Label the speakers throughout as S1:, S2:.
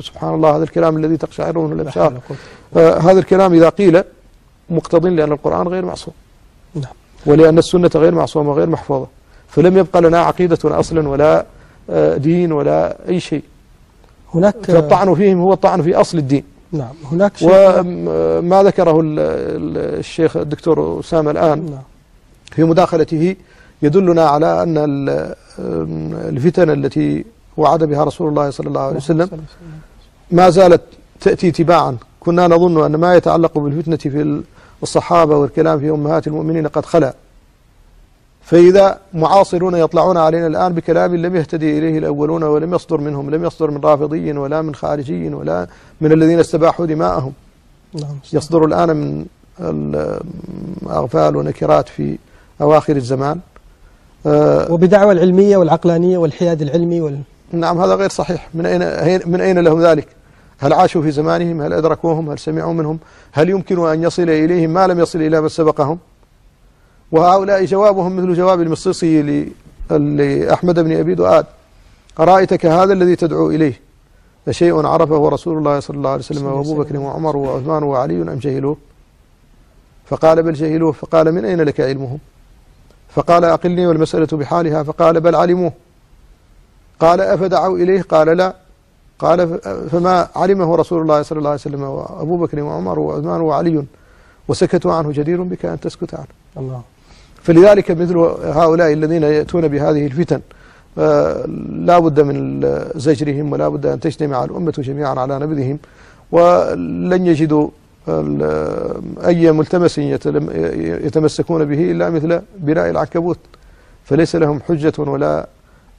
S1: سبحان الله هذا الكلام الذي تقشعر منه
S2: لا
S1: الأبصار
S2: حول ولا قوة.
S1: آه، هذا الكلام إذا قيل مقتض لأن القرآن غير معصوم.
S2: نعم.
S1: ولأن السنة غير معصومة وغير محفوظة. فلم يبقى لنا عقيدة أصلا ولا آه، دين ولا أي شيء.
S2: هناك
S1: فالطعن فيهم هو الطعن في أصل الدين.
S2: نعم. هناك شيء
S1: وما ذكره ال- ال- الشيخ الدكتور أسامة الآن
S2: نعم.
S1: في مداخلته يدلنا على أن ال- الفتن التي وعد بها رسول الله صلى الله عليه وسلم. ما زالت تأتي تباعا. كنا نظن أن ما يتعلق بالفتنة في الصحابة والكلام في أمهات المؤمنين قد خلا. فإذا معاصرون يطلعون علينا الآن بكلام لم يهتدي إليه الأولون ولم يصدر منهم لم يصدر من رافضي ولا من خارجي ولا من الذين استباحوا دماءهم. يصدر الآن من الأغفال ونكرات في أواخر الزمان. آه،
S2: وبدعوى العلمية والعقلانية والحياد العلمي وال...
S1: نعم هذا غير صحيح. من أين من أين لهم ذلك؟ هل عاشوا في زمانهم؟ هل أدركوهم؟ هل سمعوا منهم؟ هل يمكن أن يصل إليهم ما لم يصل إلى من سبقهم؟ وهؤلاء جوابهم مثل جواب المصيصي لأحمد بن أبي دؤاد. أرأيتك هذا الذي تدعو إليه؟ أشيء عرفه رسول الله صلى الله عليه وسلم وأبو بكر وعمر وعثمان وعلي أم جهلوه فقال بل جهلوه فقال من أين لك علمهم؟ فقال أقلني والمسألة بحالها. فقال بل علموه. قال أفدعوا إليه؟ قال لا. قال فما علمه رسول الله صلى الله عليه وسلم وأبو بكر وعمر وعثمان وعلي وسكتوا عنه جدير بك أن تسكت عنه.
S2: الله.
S1: فلذلك مثل هؤلاء الذين يأتون بهذه الفتن آه، لا بد من زجرهم ولا بد أن تجتمع الأمة جميعا على نبذهم ولن يجدوا أي ملتمس يتمسكون به إلا مثل بناء العنكبوت. فليس لهم حجة ولا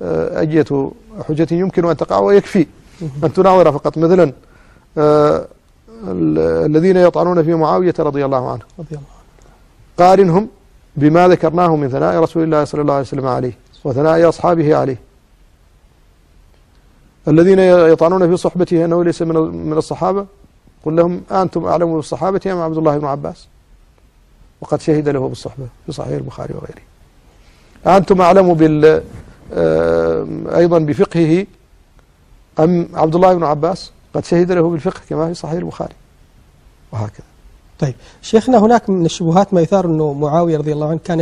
S1: آه، أية حجة يمكن أن تقع ويكفي. أن تناظر فقط. مثلا آه، ال- الذين يطعنون في معاوية رضي الله عنه.
S2: رضي الله
S1: قارنهم بما ذكرناه من ثناء رسول الله صلى الله عليه وسلم عليه وثناء أصحابه عليه. الذين يطعنون في صحبته أنه ليس من من الصحابة. قل لهم أنتم أعلم بالصحابة أم عبد الله بن عباس؟ وقد شهد له بالصحبة في صحيح البخاري وغيره. أنتم أعلم بال أيضا بفقهه أم عبد الله بن عباس قد شهد له بالفقه كما في صحيح البخاري. وهكذا.
S2: طيب. شيخنا هناك من الشبهات ما يثار أنه معاوية رضي الله عنه كان